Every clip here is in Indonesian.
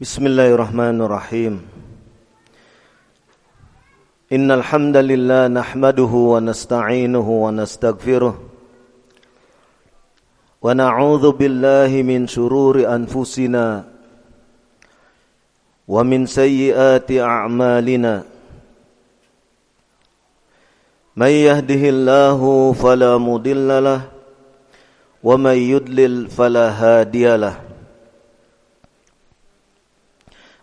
بسم الله الرحمن الرحيم إن الحمد لله نحمده ونستعينه ونستغفره ونعوذ بالله من شرور أنفسنا ومن سيئات أعمالنا من يهده الله فلا مضل له ومن يضلل فلا هادي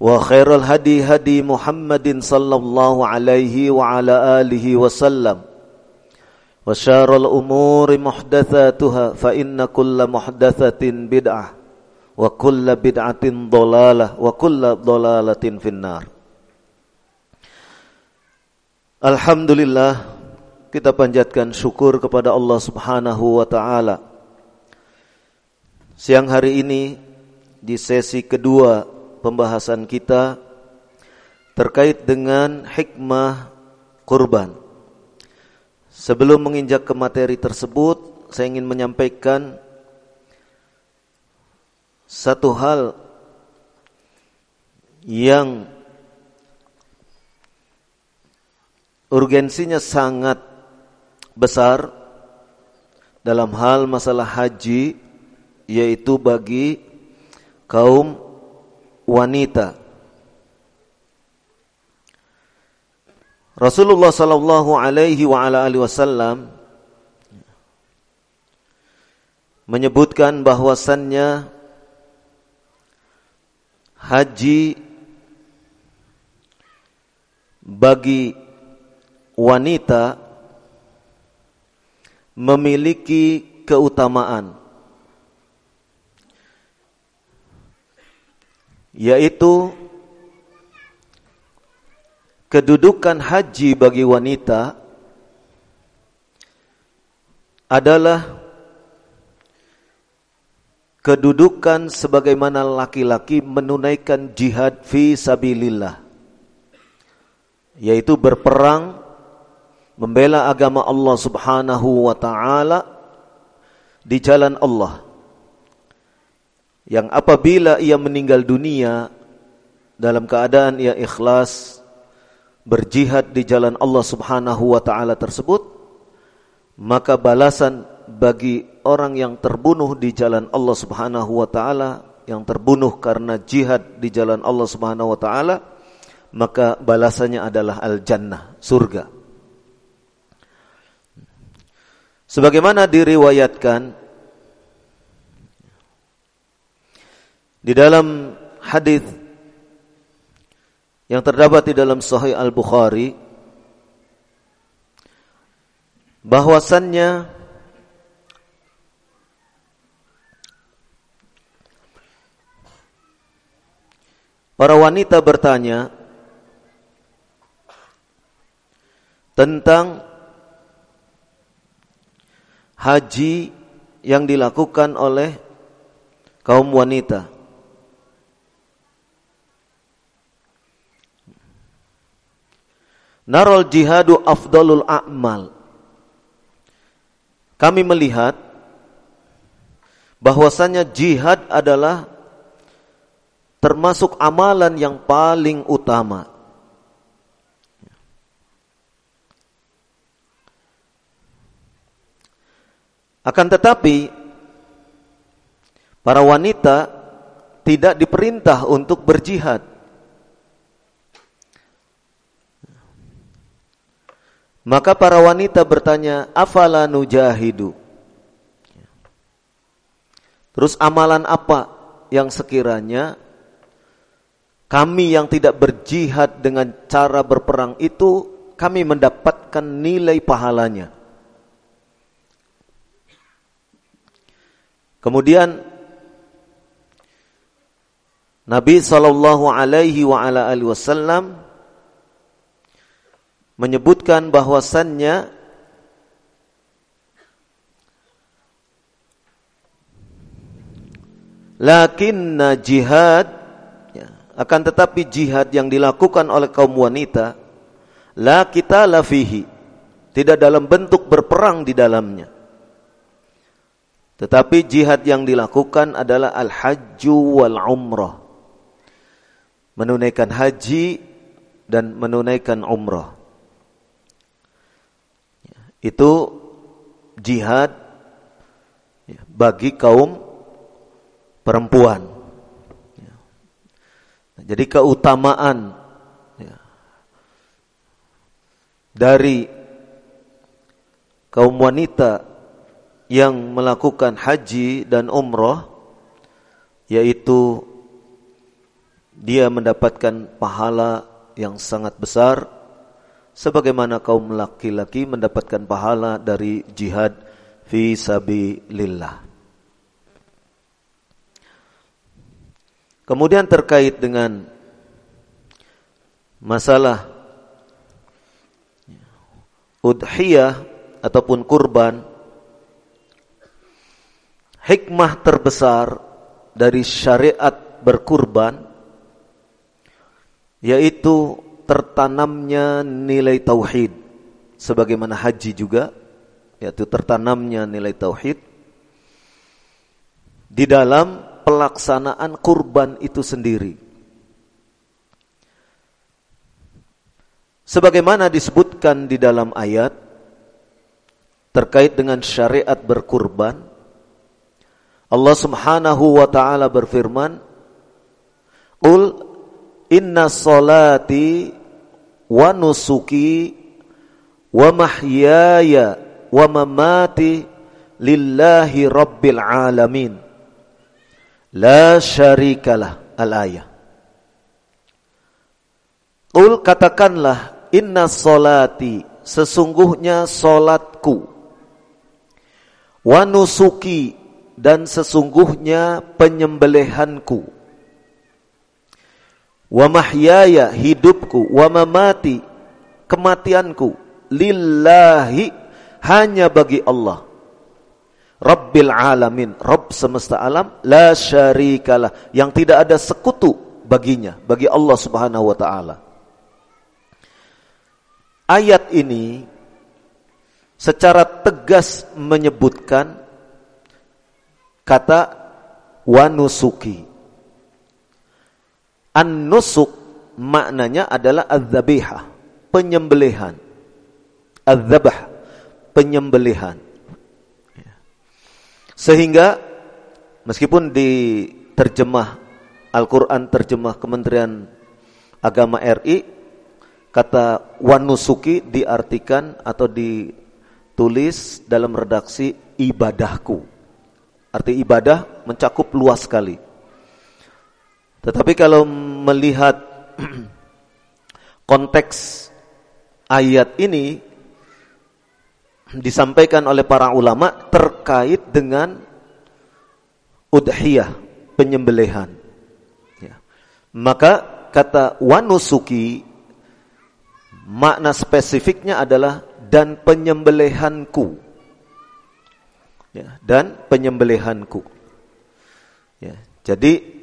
وخير الهدي هدي محمد صلى الله عليه وعلى آله وسلم وشار الأمور محدثاتها فإن كل محدثة بدعة وكل بدعة ضلالة وكل ضلالة في النار Alhamdulillah kita panjatkan syukur kepada Allah Subhanahu wa taala. Siang hari ini di sesi kedua pembahasan kita terkait dengan hikmah kurban. Sebelum menginjak ke materi tersebut, saya ingin menyampaikan satu hal yang urgensinya sangat besar dalam hal masalah haji yaitu bagi kaum wanita. Rasulullah sallallahu alaihi wa ala alihi wasallam menyebutkan bahwasannya haji bagi wanita memiliki keutamaan yaitu kedudukan haji bagi wanita adalah kedudukan sebagaimana laki-laki menunaikan jihad fi sabilillah yaitu berperang membela agama Allah Subhanahu wa taala di jalan Allah yang apabila ia meninggal dunia dalam keadaan ia ikhlas berjihad di jalan Allah Subhanahu wa taala tersebut maka balasan bagi orang yang terbunuh di jalan Allah Subhanahu wa taala yang terbunuh karena jihad di jalan Allah Subhanahu wa taala maka balasannya adalah al jannah surga. Sebagaimana diriwayatkan Di dalam hadis yang terdapat di dalam Sahih Al-Bukhari bahwasannya para wanita bertanya tentang haji yang dilakukan oleh kaum wanita Narol jihadu afdalul a'mal. Kami melihat bahwasanya jihad adalah termasuk amalan yang paling utama. Akan tetapi para wanita tidak diperintah untuk berjihad. Maka para wanita bertanya, "Afala nujahidu?" Terus amalan apa yang sekiranya kami yang tidak berjihad dengan cara berperang itu kami mendapatkan nilai pahalanya. Kemudian Nabi sallallahu alaihi wa ala alihi wasallam menyebutkan bahwasannya lakinna jihad ya, akan tetapi jihad yang dilakukan oleh kaum wanita la kita lafihi tidak dalam bentuk berperang di dalamnya tetapi jihad yang dilakukan adalah al-hajju wal umrah. Menunaikan haji dan menunaikan umrah. Itu jihad bagi kaum perempuan. Jadi keutamaan dari kaum wanita yang melakukan haji dan umrah yaitu dia mendapatkan pahala yang sangat besar sebagaimana kaum laki-laki mendapatkan pahala dari jihad fi sabilillah. Kemudian terkait dengan masalah udhiyah ataupun kurban hikmah terbesar dari syariat berkurban yaitu tertanamnya nilai tauhid. Sebagaimana haji juga yaitu tertanamnya nilai tauhid di dalam pelaksanaan kurban itu sendiri. Sebagaimana disebutkan di dalam ayat terkait dengan syariat berkurban Allah Subhanahu wa taala berfirman, "Qul inna salati wa nusuki wa mahyaya wa mamati lillahi rabbil alamin. La syarikalah." Al-ayah. Qul katakanlah inna salati sesungguhnya salatku wa nusuki dan sesungguhnya penyembelihanku wa mahyaya hidupku wa mamati kematianku lillahi hanya bagi Allah. Rabbil alamin Rabb semesta alam la syarikalah yang tidak ada sekutu baginya bagi Allah Subhanahu wa taala. Ayat ini secara tegas menyebutkan kata wanusuki. An-nusuk maknanya adalah az-zabihah, penyembelihan. Az-zabah, penyembelihan. Sehingga meskipun di terjemah Al-Qur'an terjemah Kementerian Agama RI kata wanusuki diartikan atau ditulis dalam redaksi ibadahku. Arti ibadah mencakup luas sekali. Tetapi kalau melihat konteks ayat ini disampaikan oleh para ulama terkait dengan udhiyah, penyembelihan. Ya. Maka kata wanusuki makna spesifiknya adalah dan penyembelihanku ya, dan penyembelihanku. Ya, jadi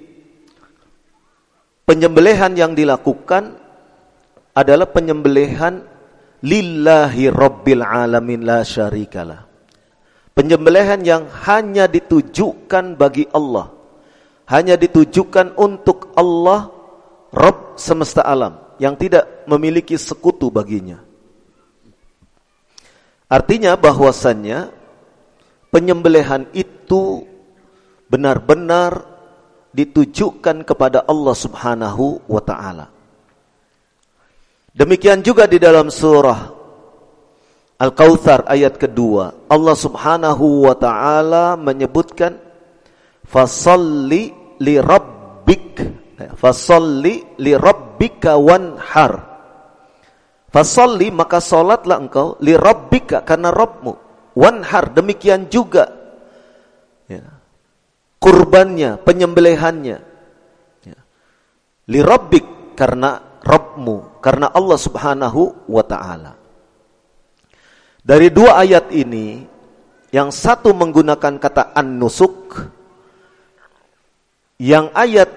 penyembelihan yang dilakukan adalah penyembelihan lillahi rabbil alamin la syarikalah. Penyembelihan yang hanya ditujukan bagi Allah. hanya ditujukan untuk Allah Rabb semesta alam yang tidak memiliki sekutu baginya. Artinya bahwasannya penyembelihan itu benar-benar ditujukan kepada Allah Subhanahu wa taala. Demikian juga di dalam surah Al-Kautsar ayat kedua, Allah Subhanahu wa taala menyebutkan fasalli li rabbik fasalli li rabbika wanhar. Fasalli maka salatlah engkau li rabbika karena Rabbmu. Wanhar demikian juga ya, kurbannya, penyembelihannya. Ya. Li rabbik karena Rabbmu, karena Allah Subhanahu wa taala. Dari dua ayat ini, yang satu menggunakan kata an-nusuk, yang ayat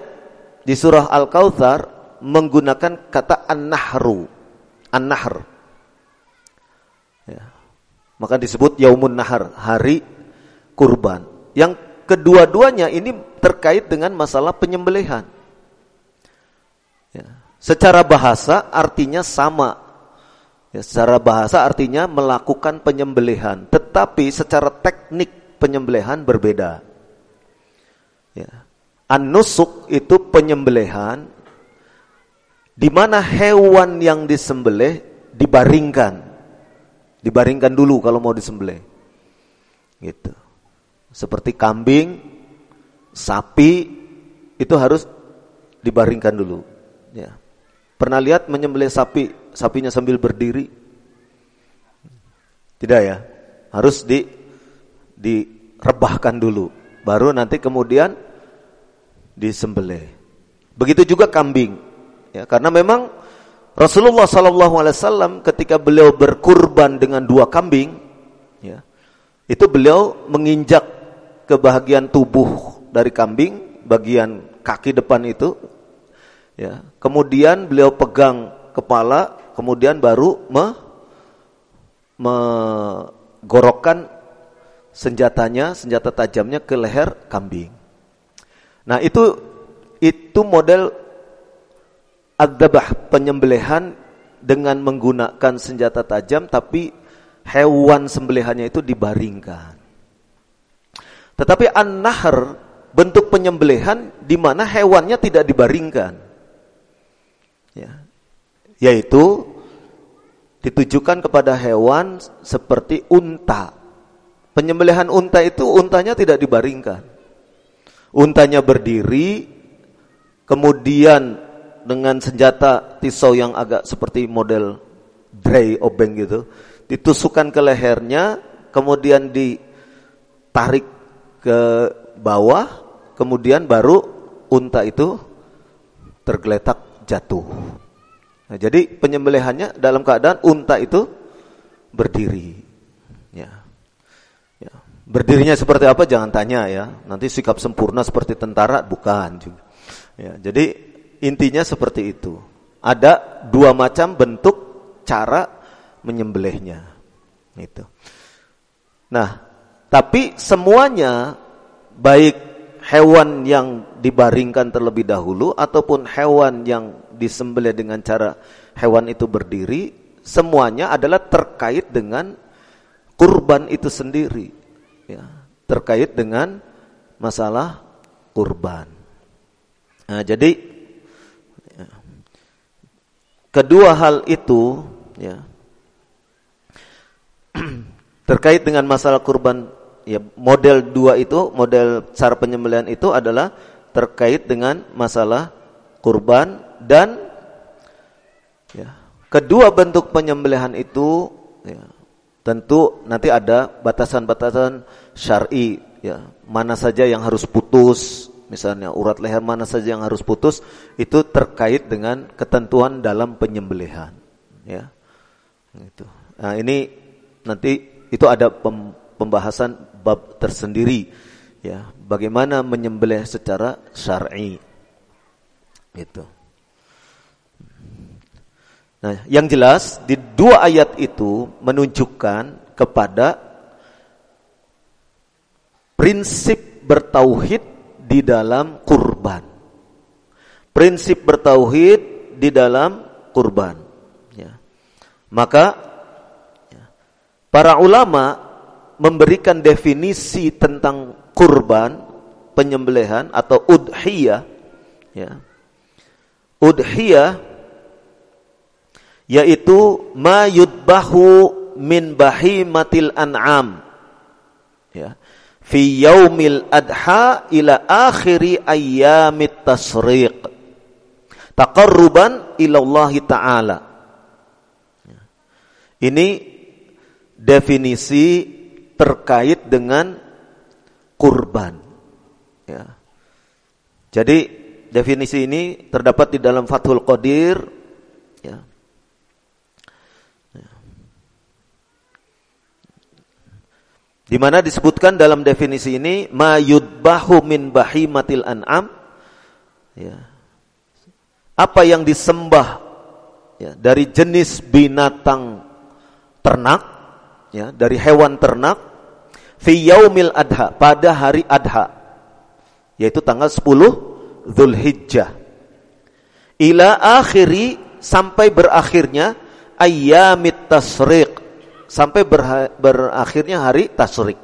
di surah Al-Kautsar menggunakan kata an-nahru, an-nahr. Ya. Maka disebut yaumun nahar, hari kurban. Yang kedua-duanya ini terkait dengan masalah penyembelihan. Ya. Secara bahasa artinya sama Ya, secara bahasa artinya melakukan penyembelihan, tetapi secara teknik penyembelihan berbeda. Ya. An-nusuk itu penyembelihan di mana hewan yang disembelih dibaringkan. Dibaringkan dulu kalau mau disembelih. Gitu. Seperti kambing, sapi itu harus dibaringkan dulu, ya. Pernah lihat menyembelih sapi, sapinya sambil berdiri? Tidak ya. Harus di direbahkan dulu, baru nanti kemudian disembelih. Begitu juga kambing. Ya, karena memang Rasulullah wasallam ketika beliau berkurban dengan dua kambing, ya, itu beliau menginjak ke bagian tubuh dari kambing, bagian kaki depan itu Ya, kemudian beliau pegang kepala, kemudian baru me, menggorokkan senjatanya, senjata tajamnya ke leher kambing. Nah, itu itu model adzabah penyembelihan dengan menggunakan senjata tajam tapi hewan sembelihannya itu dibaringkan. Tetapi an-nahr bentuk penyembelihan di mana hewannya tidak dibaringkan ya, yaitu ditujukan kepada hewan seperti unta. Penyembelihan unta itu untanya tidak dibaringkan. Untanya berdiri, kemudian dengan senjata tisau yang agak seperti model dray obeng gitu, ditusukkan ke lehernya, kemudian ditarik ke bawah, kemudian baru unta itu tergeletak jatuh. Nah, jadi penyembelihannya dalam keadaan unta itu berdiri. Ya. Ya. Berdirinya seperti apa jangan tanya ya. Nanti sikap sempurna seperti tentara bukan juga. Ya, jadi intinya seperti itu. Ada dua macam bentuk cara menyembelihnya. Itu. Nah, tapi semuanya baik hewan yang dibaringkan terlebih dahulu ataupun hewan yang disembelih dengan cara hewan itu berdiri semuanya adalah terkait dengan kurban itu sendiri ya. Terkait dengan masalah kurban. Nah jadi ya, kedua hal itu ya terkait dengan masalah kurban ya model dua itu, model cara penyembelihan itu adalah terkait dengan masalah kurban dan ya, kedua bentuk penyembelihan itu ya, tentu nanti ada batasan-batasan syar'i ya, mana saja yang harus putus, misalnya urat leher mana saja yang harus putus itu terkait dengan ketentuan dalam penyembelihan ya. Itu. Nah, ini nanti itu ada pembahasan bab tersendiri ya bagaimana menyembelih secara syar'i itu nah yang jelas di dua ayat itu menunjukkan kepada prinsip bertauhid di dalam kurban. Prinsip bertauhid di dalam kurban. Ya. Maka ya, para ulama memberikan definisi tentang kurban, penyembelihan atau udhiyah. Ya. Udhiyah yaitu ma yudbahu min bahimatil an'am. Ya fi yaumil adha ila akhiri ayyamit tasriq taqarruban ila Allah taala ini definisi terkait dengan kurban. Ya. Jadi definisi ini terdapat di dalam Fathul Qadir ya. Di mana disebutkan dalam definisi ini mayudbahu min bahimatil an'am ya. Apa yang disembah ya, dari jenis binatang ternak ya, dari hewan ternak fi yaumil adha pada hari adha yaitu tanggal 10 Zulhijjah ila akhiri sampai berakhirnya ayyamit tasriq sampai berakhirnya hari Tasyrik.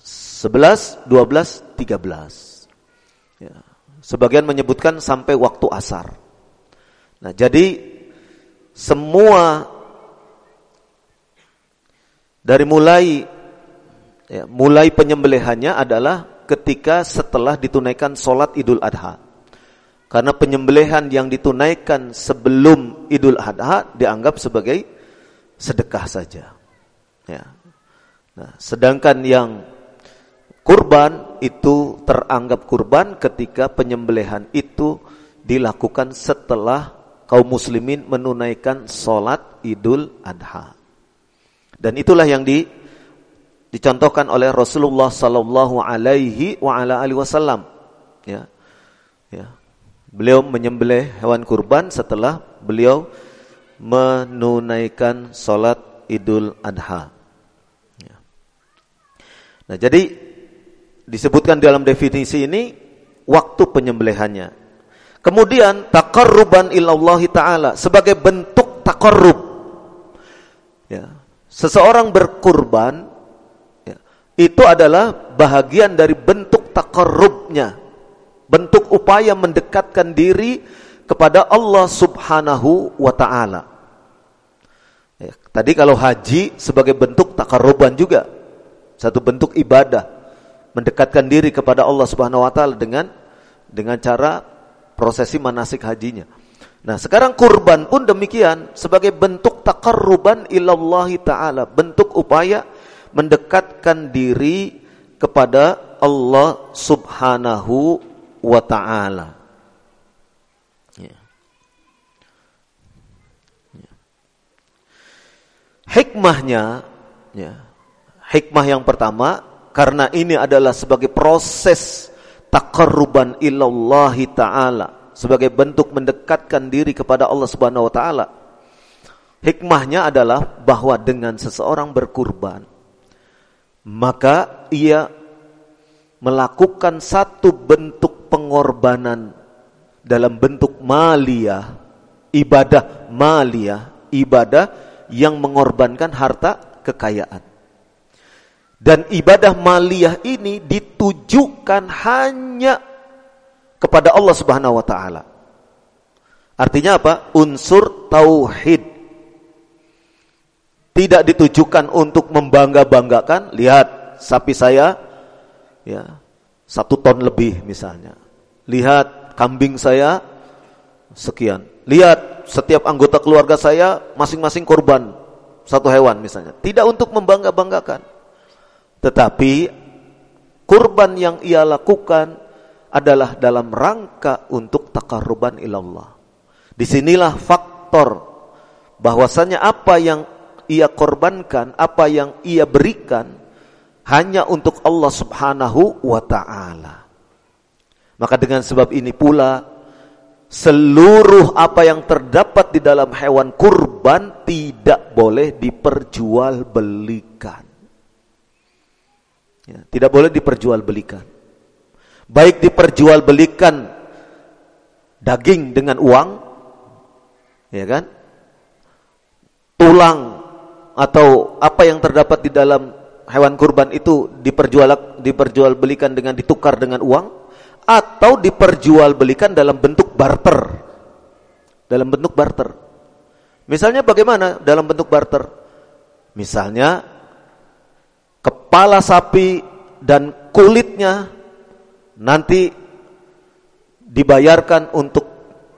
11, 12, 13. Ya. Sebagian menyebutkan sampai waktu asar. Nah, jadi semua dari mulai ya, mulai penyembelihannya adalah ketika setelah ditunaikan solat Idul Adha. Karena penyembelihan yang ditunaikan sebelum Idul Adha dianggap sebagai sedekah saja. Ya. Nah, sedangkan yang kurban itu teranggap kurban ketika penyembelihan itu dilakukan setelah kaum muslimin menunaikan sholat idul adha. Dan itulah yang di, dicontohkan oleh Rasulullah Sallallahu Alaihi wa ala alihi Wasallam. Ya, ya. Beliau menyembelih hewan kurban setelah beliau menunaikan sholat idul adha. Ya. Nah jadi disebutkan dalam definisi ini waktu penyembelihannya. Kemudian takarruban ilallahi ta'ala sebagai bentuk takarrub. Ya. Seseorang berkurban itu adalah bahagian dari bentuk takarrubnya. Bentuk upaya mendekatkan diri kepada Allah subhanahu wa ta'ala. Ya, tadi kalau haji sebagai bentuk takaruban juga. Satu bentuk ibadah. Mendekatkan diri kepada Allah subhanahu wa ta'ala dengan dengan cara prosesi manasik hajinya. Nah sekarang kurban pun demikian. Sebagai bentuk takaruban ilallahi ta'ala. Bentuk upaya mendekatkan diri kepada Allah subhanahu wa ta'ala. Hikmahnya, ya, hikmah yang pertama, karena ini adalah sebagai proses takarruban ilallahi ta'ala. Sebagai bentuk mendekatkan diri kepada Allah subhanahu wa ta'ala. Hikmahnya adalah bahwa dengan seseorang berkurban, maka ia melakukan satu bentuk pengorbanan dalam bentuk maliyah, ibadah maliyah, ibadah yang mengorbankan harta kekayaan. Dan ibadah maliyah ini ditujukan hanya kepada Allah Subhanahu wa taala. Artinya apa? Unsur tauhid. Tidak ditujukan untuk membangga-banggakan, lihat sapi saya ya, satu ton lebih misalnya. Lihat kambing saya sekian. Lihat setiap anggota keluarga saya masing-masing korban satu hewan misalnya. Tidak untuk membangga-banggakan. Tetapi kurban yang ia lakukan adalah dalam rangka untuk takaruban ilallah. Di sinilah faktor bahwasanya apa yang ia korbankan, apa yang ia berikan hanya untuk Allah Subhanahu wa taala. Maka dengan sebab ini pula seluruh apa yang terdapat di dalam hewan kurban tidak boleh diperjualbelikan. Ya, tidak boleh diperjualbelikan. baik diperjualbelikan daging dengan uang, ya kan? Tulang atau apa yang terdapat di dalam hewan kurban itu diperjual diperjualbelikan dengan ditukar dengan uang atau diperjualbelikan dalam bentuk barter. Dalam bentuk barter. Misalnya bagaimana dalam bentuk barter? Misalnya kepala sapi dan kulitnya nanti dibayarkan untuk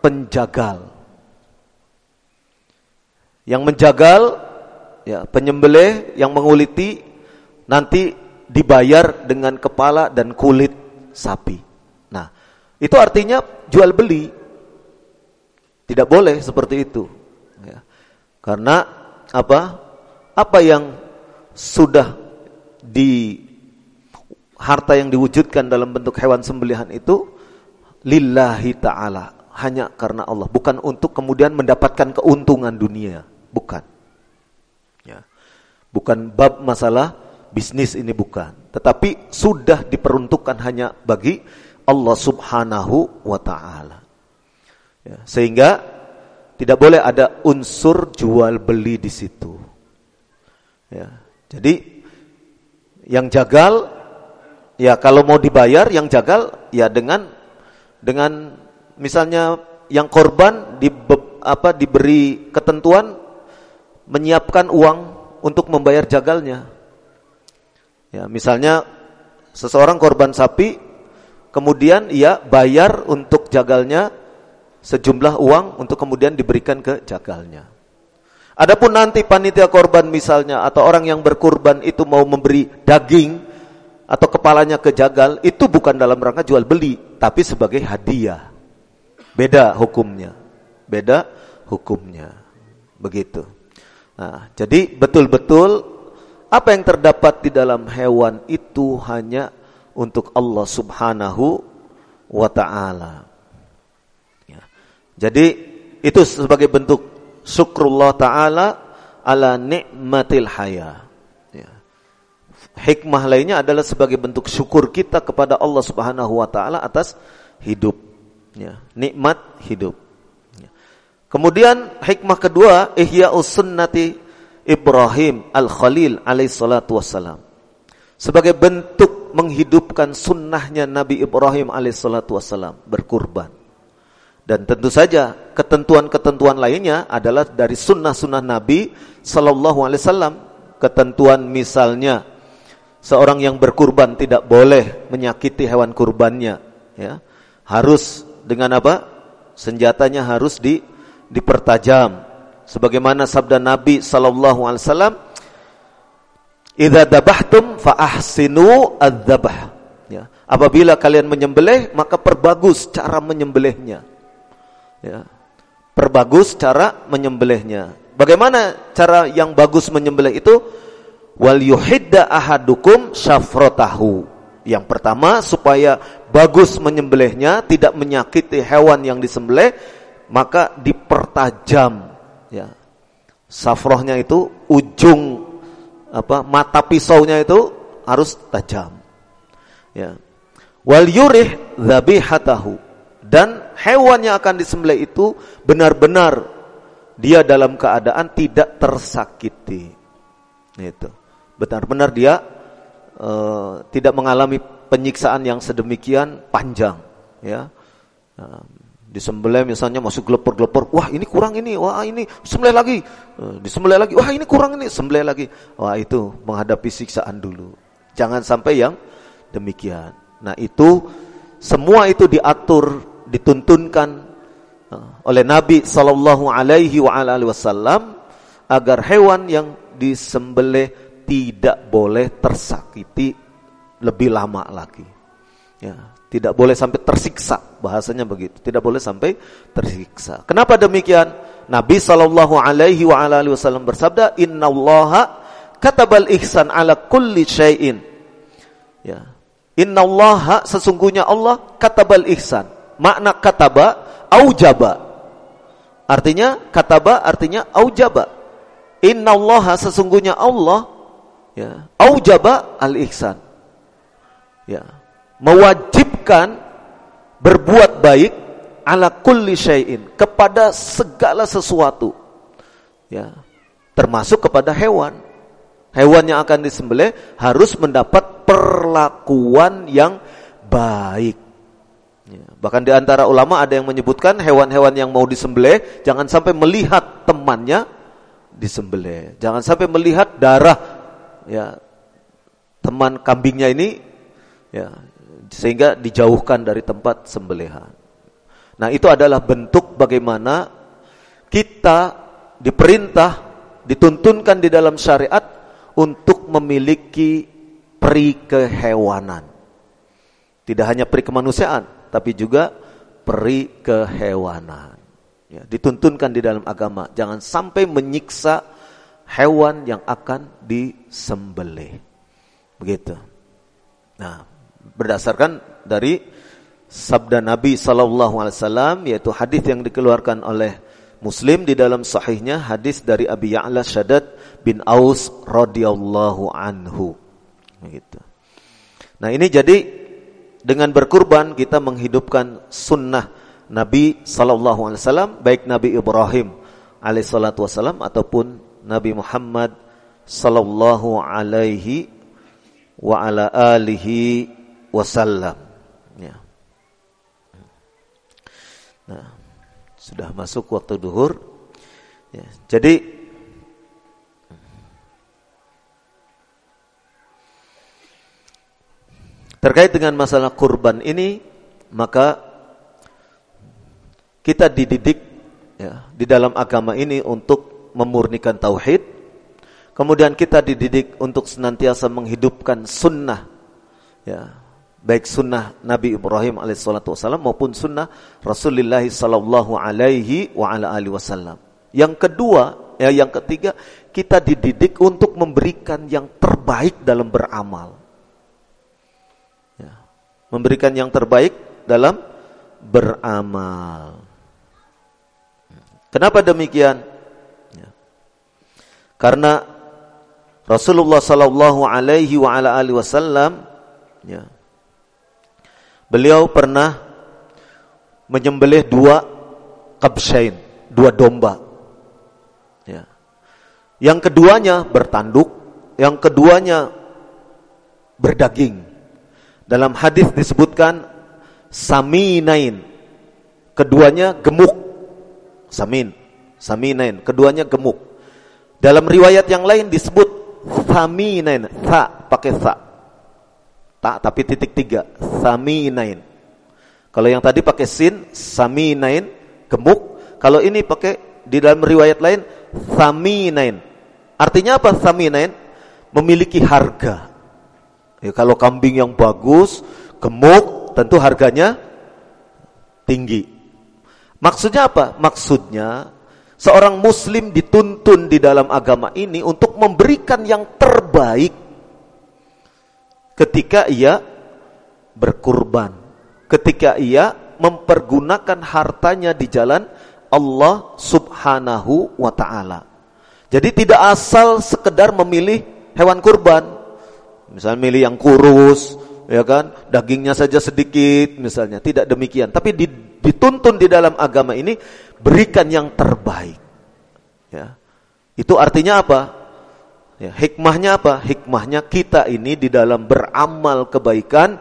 penjagal. Yang menjagal ya penyembelih yang menguliti nanti dibayar dengan kepala dan kulit sapi. Nah, itu artinya jual beli. Tidak boleh seperti itu. Ya. Karena apa? Apa yang sudah di harta yang diwujudkan dalam bentuk hewan sembelihan itu lillahi ta'ala hanya karena Allah bukan untuk kemudian mendapatkan keuntungan dunia bukan bukan bab masalah bisnis ini bukan. Tetapi sudah diperuntukkan hanya bagi Allah Subhanahu wa taala. Ya, sehingga tidak boleh ada unsur jual beli di situ. Ya jadi yang jagal Ya kalau mau dibayar yang jagal ya dengan dengan misalnya yang korban di apa diberi ketentuan menyiapkan uang untuk membayar jagalnya. Ya, misalnya seseorang korban sapi kemudian ia bayar untuk jagalnya sejumlah uang untuk kemudian diberikan ke jagalnya. Adapun nanti panitia korban misalnya atau orang yang berkurban itu mau memberi daging atau kepalanya ke jagal itu bukan dalam rangka jual beli tapi sebagai hadiah. Beda hukumnya. Beda hukumnya. Begitu. Nah, jadi betul-betul apa yang terdapat di dalam hewan itu hanya untuk Allah Subhanahu wa taala. Ya. Jadi itu sebagai bentuk syukrullah taala ala nikmatil haya hikmah lainnya adalah sebagai bentuk syukur kita kepada Allah Subhanahu wa taala atas hidup ya, nikmat hidup. Kemudian hikmah kedua ihya'us sunnati Ibrahim al-Khalil alaihi salatu wassalam. Sebagai bentuk menghidupkan sunnahnya Nabi Ibrahim alaihi salatu wassalam berkurban. Dan tentu saja ketentuan-ketentuan lainnya adalah dari sunnah-sunnah Nabi Sallallahu Alaihi Wasallam. Ketentuan misalnya seorang yang berkurban tidak boleh menyakiti hewan kurbannya ya harus dengan apa senjatanya harus di dipertajam. Sebagaimana sabda Nabi sallallahu alaihi wasallam idza dabahtum fa ahsinu adzabah ya. Apabila kalian menyembelih maka perbagus cara menyembelihnya. Ya. Perbagus cara menyembelihnya. Bagaimana cara yang bagus menyembelih itu? Wal yuhidda ahadukum syafrotahu. Yang pertama supaya bagus menyembelihnya, tidak menyakiti hewan yang disembelih, maka dipertajam ya. Safrohnya itu ujung apa mata pisaunya itu harus tajam. Ya. Wal yurih dzabihatahu dan hewan yang akan disembelih itu benar-benar dia dalam keadaan tidak tersakiti. Itu benar-benar dia uh, tidak mengalami penyiksaan yang sedemikian panjang ya uh, disembelih misalnya masuk gelepor-gelepor wah ini kurang ini wah ini sembelih lagi. Uh, disembelih lagi wah ini kurang ini sembelih lagi. Wah itu menghadapi siksaan dulu. Jangan sampai yang demikian. Nah itu semua itu diatur dituntunkan uh, oleh Nabi sallallahu alaihi wasallam agar hewan yang disembelih tidak boleh tersakiti lebih lama lagi. Ya, tidak boleh sampai tersiksa, bahasanya begitu. Tidak boleh sampai tersiksa. Kenapa demikian? Nabi sallallahu alaihi wa alihi wasallam bersabda, "Innallaha katabal ihsan ala kulli syai'in." Ya. Innallaha sesungguhnya Allah katabal ihsan. Makna kataba aujaba. Artinya kataba artinya aujaba. Innallaha sesungguhnya Allah ya aujaba al ihsan ya mewajib kebaikan, berbuat baik ala kulli syai'in kepada segala sesuatu. Ya, termasuk kepada hewan. Hewan yang akan disembelih harus mendapat perlakuan yang baik. Ya, bahkan di antara ulama ada yang menyebutkan hewan-hewan yang mau disembelih jangan sampai melihat temannya disembelih. Jangan sampai melihat darah ya teman kambingnya ini ya sehingga dijauhkan dari tempat sembelihan. Nah, itu adalah bentuk bagaimana kita diperintah, dituntunkan di dalam syariat untuk memiliki peri kehewanan. Tidak hanya peri kemanusiaan, tapi juga peri kehewanan. Ya, dituntunkan di dalam agama, jangan sampai menyiksa hewan yang akan disembelih. Begitu. Nah, berdasarkan dari sabda Nabi sallallahu alaihi wasallam yaitu hadis yang dikeluarkan oleh Muslim di dalam sahihnya hadis dari Abi Ya'la Shaddad bin Aus radhiyallahu anhu. Begitu. Nah, ini jadi dengan berkurban kita menghidupkan sunnah Nabi sallallahu alaihi wasallam baik Nabi Ibrahim alaihi ataupun Nabi Muhammad sallallahu alaihi wa ala alihi wasallam. Ya. Nah, sudah masuk waktu duhur. Ya, jadi Terkait dengan masalah kurban ini, maka kita dididik ya, di dalam agama ini untuk memurnikan tauhid. Kemudian kita dididik untuk senantiasa menghidupkan sunnah, ya, baik sunnah Nabi Ibrahim alaihissalatu maupun sunnah Rasulullah sallallahu alaihi wa ala alihi wasallam. Yang kedua, ya, yang ketiga, kita dididik untuk memberikan yang terbaik dalam beramal memberikan yang terbaik dalam beramal. Kenapa demikian? Ya. Karena Rasulullah sallallahu alaihi wa ala alihi wasallam ya. Beliau pernah menyembelih dua kabshain, dua domba. Ya. Yang keduanya bertanduk, yang keduanya berdaging. Dalam hadis disebutkan saminain. Keduanya gemuk. Samin, saminain. Keduanya gemuk. Dalam riwayat yang lain disebut saminain. Sa pakai sa. Tak tapi titik tiga. Saminain. Kalau yang tadi pakai sin, saminain, gemuk. Kalau ini pakai di dalam riwayat lain saminain. Artinya apa saminain? Memiliki harga. Ya, kalau kambing yang bagus, gemuk, tentu harganya tinggi. Maksudnya apa? Maksudnya seorang muslim dituntun di dalam agama ini untuk memberikan yang terbaik ketika ia berkurban, ketika ia mempergunakan hartanya di jalan Allah Subhanahu wa taala. Jadi tidak asal sekedar memilih hewan kurban, Misalnya milih yang kurus, ya kan, dagingnya saja sedikit misalnya. Tidak demikian, tapi dituntun di dalam agama ini berikan yang terbaik. Ya. Itu artinya apa? Ya, hikmahnya apa? Hikmahnya kita ini di dalam beramal kebaikan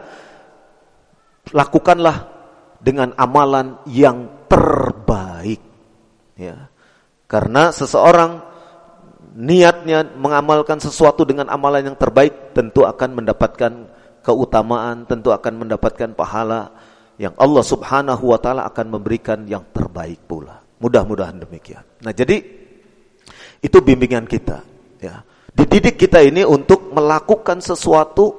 lakukanlah dengan amalan yang terbaik. Ya. Karena seseorang niatnya mengamalkan sesuatu dengan amalan yang terbaik tentu akan mendapatkan keutamaan, tentu akan mendapatkan pahala yang Allah Subhanahu wa taala akan memberikan yang terbaik pula. Mudah-mudahan demikian. Nah, jadi itu bimbingan kita, ya. Dididik kita ini untuk melakukan sesuatu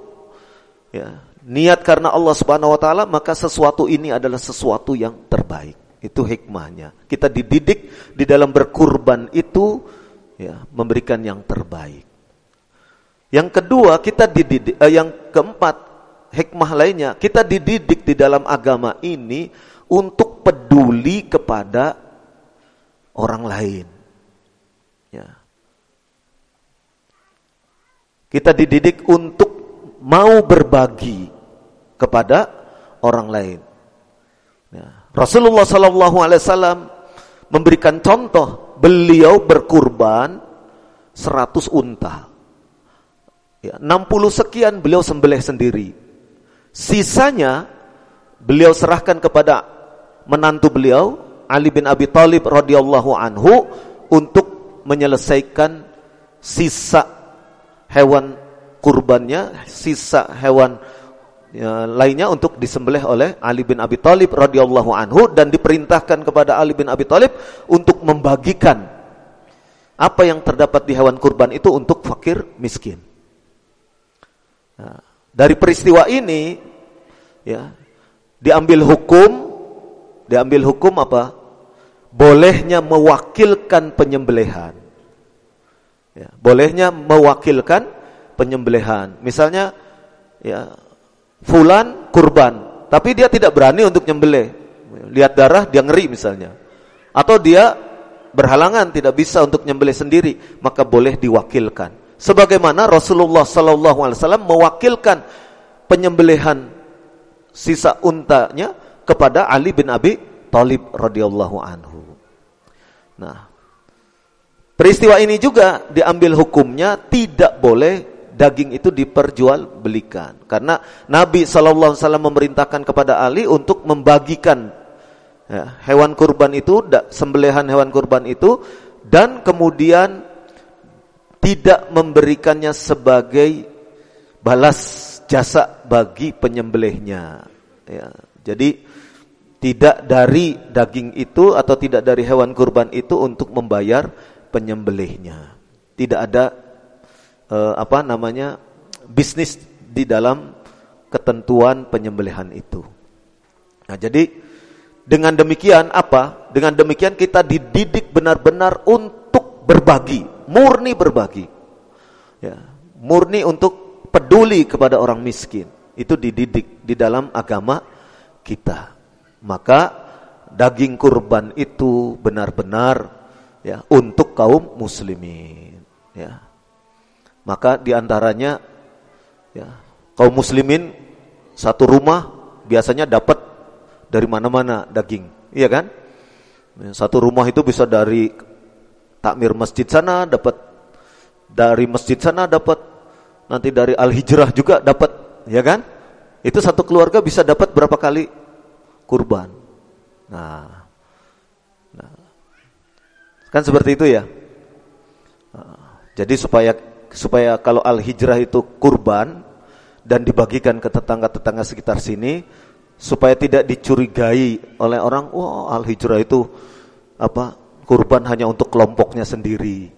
ya, niat karena Allah Subhanahu wa taala, maka sesuatu ini adalah sesuatu yang terbaik. Itu hikmahnya. Kita dididik di dalam berkurban itu ya, memberikan yang terbaik. Yang kedua, kita dididik eh, yang keempat, hikmah lainnya, kita dididik di dalam agama ini untuk peduli kepada orang lain. Kita dididik untuk mau berbagi kepada orang lain. Ya. Rasulullah Sallallahu Alaihi Wasallam memberikan contoh, beliau berkurban 100 unta. Ya, 60 sekian beliau sembelih sendiri. Sisanya beliau serahkan kepada menantu beliau Ali bin Abi Thalib radhiyallahu anhu untuk menyelesaikan sisa hewan kurbannya, sisa hewan ya, lainnya untuk disembelih oleh Ali bin Abi Thalib radhiyallahu anhu dan diperintahkan kepada Ali bin Abi Thalib untuk membagikan apa yang terdapat di hewan kurban itu untuk fakir miskin. Nah, dari peristiwa ini ya diambil hukum diambil hukum apa? Bolehnya mewakilkan penyembelihan. Ya, bolehnya mewakilkan penyembelihan. Misalnya ya fulan kurban, tapi dia tidak berani untuk nyembelih. Lihat darah dia ngeri misalnya. Atau dia berhalangan tidak bisa untuk nyembelih sendiri, maka boleh diwakilkan. Sebagaimana Rasulullah sallallahu alaihi wasallam mewakilkan penyembelihan sisa untanya kepada Ali bin Abi Thalib radhiyallahu anhu. Nah, peristiwa ini juga diambil hukumnya tidak boleh daging itu diperjualbelikan. Karena Nabi SAW memerintahkan kepada Ali untuk membagikan ya, hewan kurban itu sembelihan hewan kurban itu dan kemudian tidak memberikannya sebagai balas jasa bagi penyembelihnya. Ya, jadi tidak dari daging itu atau tidak dari hewan kurban itu untuk membayar penyembelihnya tidak ada eh, apa namanya bisnis di dalam ketentuan penyembelihan itu. Nah, jadi dengan demikian apa? Dengan demikian kita dididik benar-benar untuk berbagi, murni berbagi. Ya, murni untuk peduli kepada orang miskin. Itu dididik di dalam agama kita. Maka daging kurban itu benar-benar ya untuk kaum muslimin, ya. Maka di antaranya ya, kaum muslimin satu rumah biasanya dapat dari mana-mana daging, iya kan? Satu rumah itu bisa dari takmir masjid sana dapat, dari masjid sana dapat, nanti dari al-hijrah juga dapat, ya kan? Itu satu keluarga bisa dapat berapa kali kurban. Nah kan seperti itu ya. Jadi supaya supaya kalau al-hijrah itu kurban dan dibagikan ke tetangga-tetangga sekitar sini supaya tidak dicurigai oleh orang, wah oh, al-hijrah itu apa? kurban hanya untuk kelompoknya sendiri.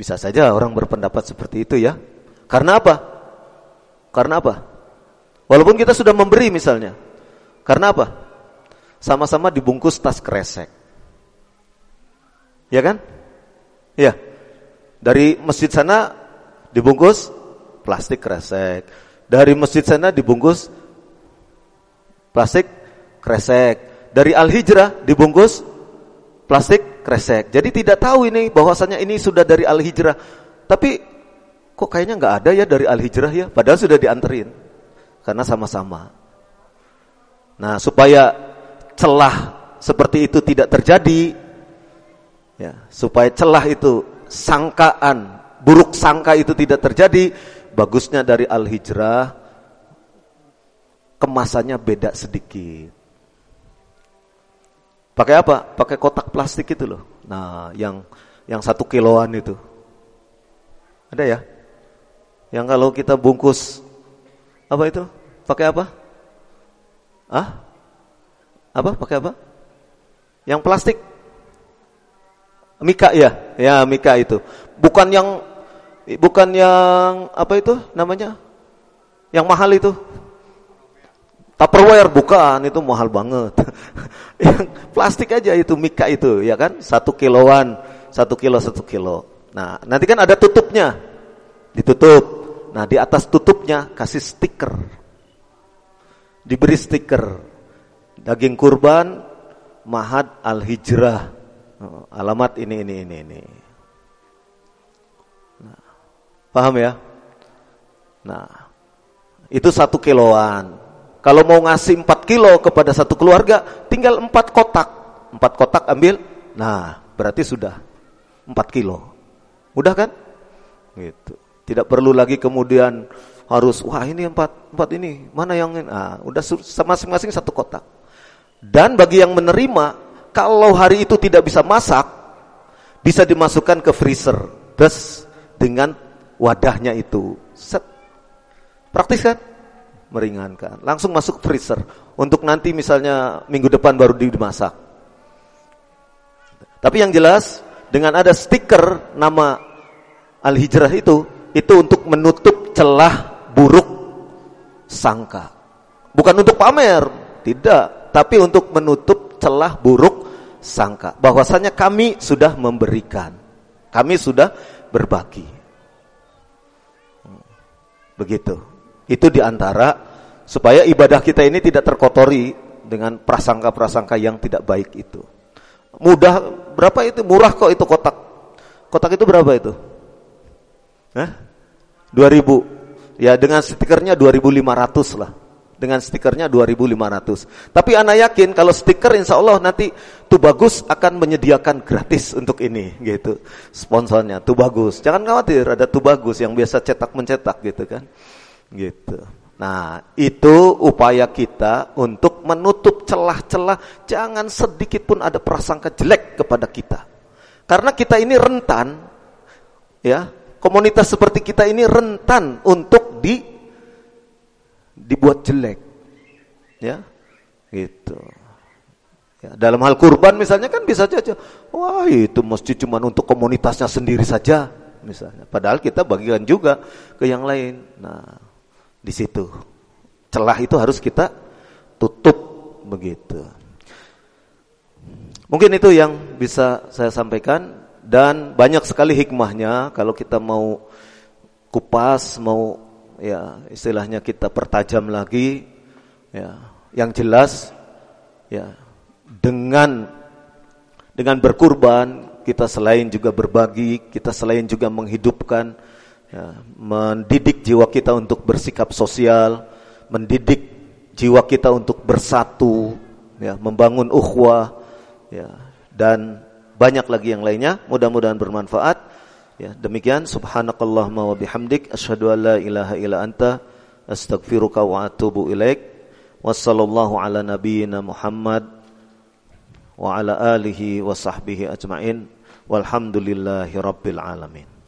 Bisa saja orang berpendapat seperti itu ya. Karena apa? Karena apa? Walaupun kita sudah memberi misalnya. Karena apa? Sama-sama dibungkus tas kresek. Ya kan? Ya. Dari masjid sana dibungkus plastik kresek. Dari masjid sana dibungkus plastik kresek. Dari Al-Hijrah dibungkus plastik kresek. Jadi tidak tahu ini bahwasanya ini sudah dari Al-Hijrah. Tapi kok kayaknya nggak ada ya dari Al-Hijrah ya, padahal sudah dianterin. Karena sama-sama. Nah, supaya celah seperti itu tidak terjadi ya, supaya celah itu sangkaan, buruk sangka itu tidak terjadi, bagusnya dari Al-Hijrah kemasannya beda sedikit. Pakai apa? Pakai kotak plastik itu loh. Nah, yang yang satu kiloan itu. Ada ya? Yang kalau kita bungkus apa itu? Pakai apa? Ah? Apa? Pakai apa? Yang plastik Mika ya, ya Mika itu. Bukan yang bukan yang apa itu namanya? Yang mahal itu. Tupperware bukan, itu mahal banget. yang plastik aja itu Mika itu, ya kan? Satu kiloan, satu kilo satu kilo. Nah, nanti kan ada tutupnya, ditutup. Nah, di atas tutupnya kasih stiker, diberi stiker, daging kurban, Mahad al Hijrah Oh, alamat ini ini ini ini. Nah, paham ya? Nah, itu satu kiloan. Kalau mau ngasih 4 kilo kepada satu keluarga, tinggal 4 kotak. 4 kotak ambil, nah berarti sudah 4 kilo. Mudah kan? Gitu. Tidak perlu lagi kemudian harus, wah ini 4, 4 ini, mana yang ini? Nah, udah masing-masing satu kotak. Dan bagi yang menerima, kalau hari itu tidak bisa masak, bisa dimasukkan ke freezer. Terus dengan wadahnya itu. Set. Praktis kan? meringankan. Langsung masuk freezer untuk nanti misalnya minggu depan baru dimasak. Tapi yang jelas dengan ada stiker nama Al-Hijrah itu itu untuk menutup celah buruk sangka. Bukan untuk pamer, tidak, tapi untuk menutup celah buruk sangka bahwasanya kami sudah memberikan. Kami sudah berbagi. Begitu. Itu di antara supaya ibadah kita ini tidak terkotori dengan prasangka-prasangka yang tidak baik itu. Mudah berapa itu? Murah kok itu kotak. Kotak itu berapa itu? Hah? 2000. Ya dengan stikernya 2500 lah. Dengan stikernya 2500. Tapi anak yakin kalau stiker insya Allah nanti tuh bagus akan menyediakan gratis untuk ini gitu. Sponsornya tuh bagus. Jangan khawatir ada tuh bagus yang biasa cetak mencetak gitu kan. Gitu. Nah, itu upaya kita untuk menutup celah-celah jangan sedikit pun ada prasangka jelek kepada kita. Karena kita ini rentan ya, komunitas seperti kita ini rentan untuk di dibuat jelek. Ya. Gitu. Ya, dalam hal kurban misalnya kan bisa saja, wah itu mesti cuma untuk komunitasnya sendiri saja misalnya. Padahal kita bagikan juga ke yang lain. Nah, di situ. Celah itu harus kita tutup begitu. Mungkin itu yang bisa saya sampaikan dan banyak sekali hikmahnya kalau kita mau kupas, mau ya istilahnya kita pertajam lagi ya. Yang jelas ya dengan dengan berkurban kita selain juga berbagi, kita selain juga menghidupkan ya, mendidik jiwa kita untuk bersikap sosial, mendidik jiwa kita untuk bersatu, ya, membangun ukhuwah, ya, dan banyak lagi yang lainnya. Mudah-mudahan bermanfaat. Ya, demikian subhanakallahumma wa bihamdik asyhadu an la ilaha illa anta astaghfiruka wa atubu ilaik. Wassallallahu ala nabiyyina Muhammad wa ala alihi wa sahbihi ajmain. Walhamdulillahi rabbil alamin.